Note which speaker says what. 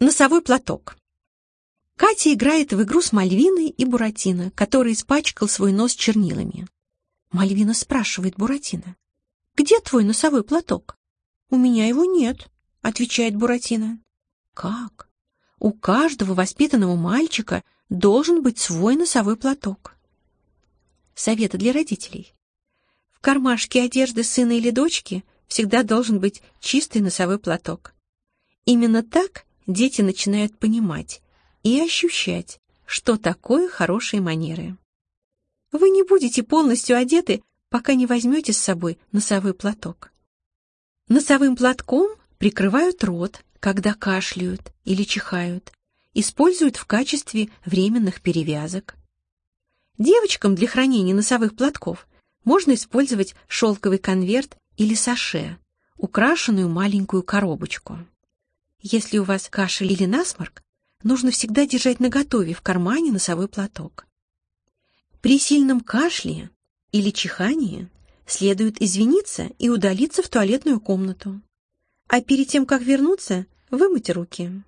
Speaker 1: Носовой платок. Катя играет в игру с Мальвиной и Буратино, который испачкал свой нос чернилами. Мальвина спрашивает Буратино. «Где твой носовой платок?» «У меня его нет», — отвечает Буратино. «Как? У каждого воспитанного мальчика должен быть свой носовой платок». Советы для родителей. В кармашке одежды сына или дочки всегда должен быть чистый носовой платок. Именно так дети начинают понимать и ощущать, что такое хорошие манеры. Вы не будете полностью одеты, пока не возьмете с собой носовой платок. Носовым платком прикрывают рот, когда кашляют или чихают, используют в качестве временных перевязок. Девочкам для хранения носовых платков можно использовать шелковый конверт или саше, украшенную маленькую коробочку. Если у вас кашель или насморк, нужно всегда держать наготове в кармане носовой платок. При сильном кашле или чихании следует извиниться и удалиться в туалетную комнату. А перед тем, как вернуться, вымыть руки.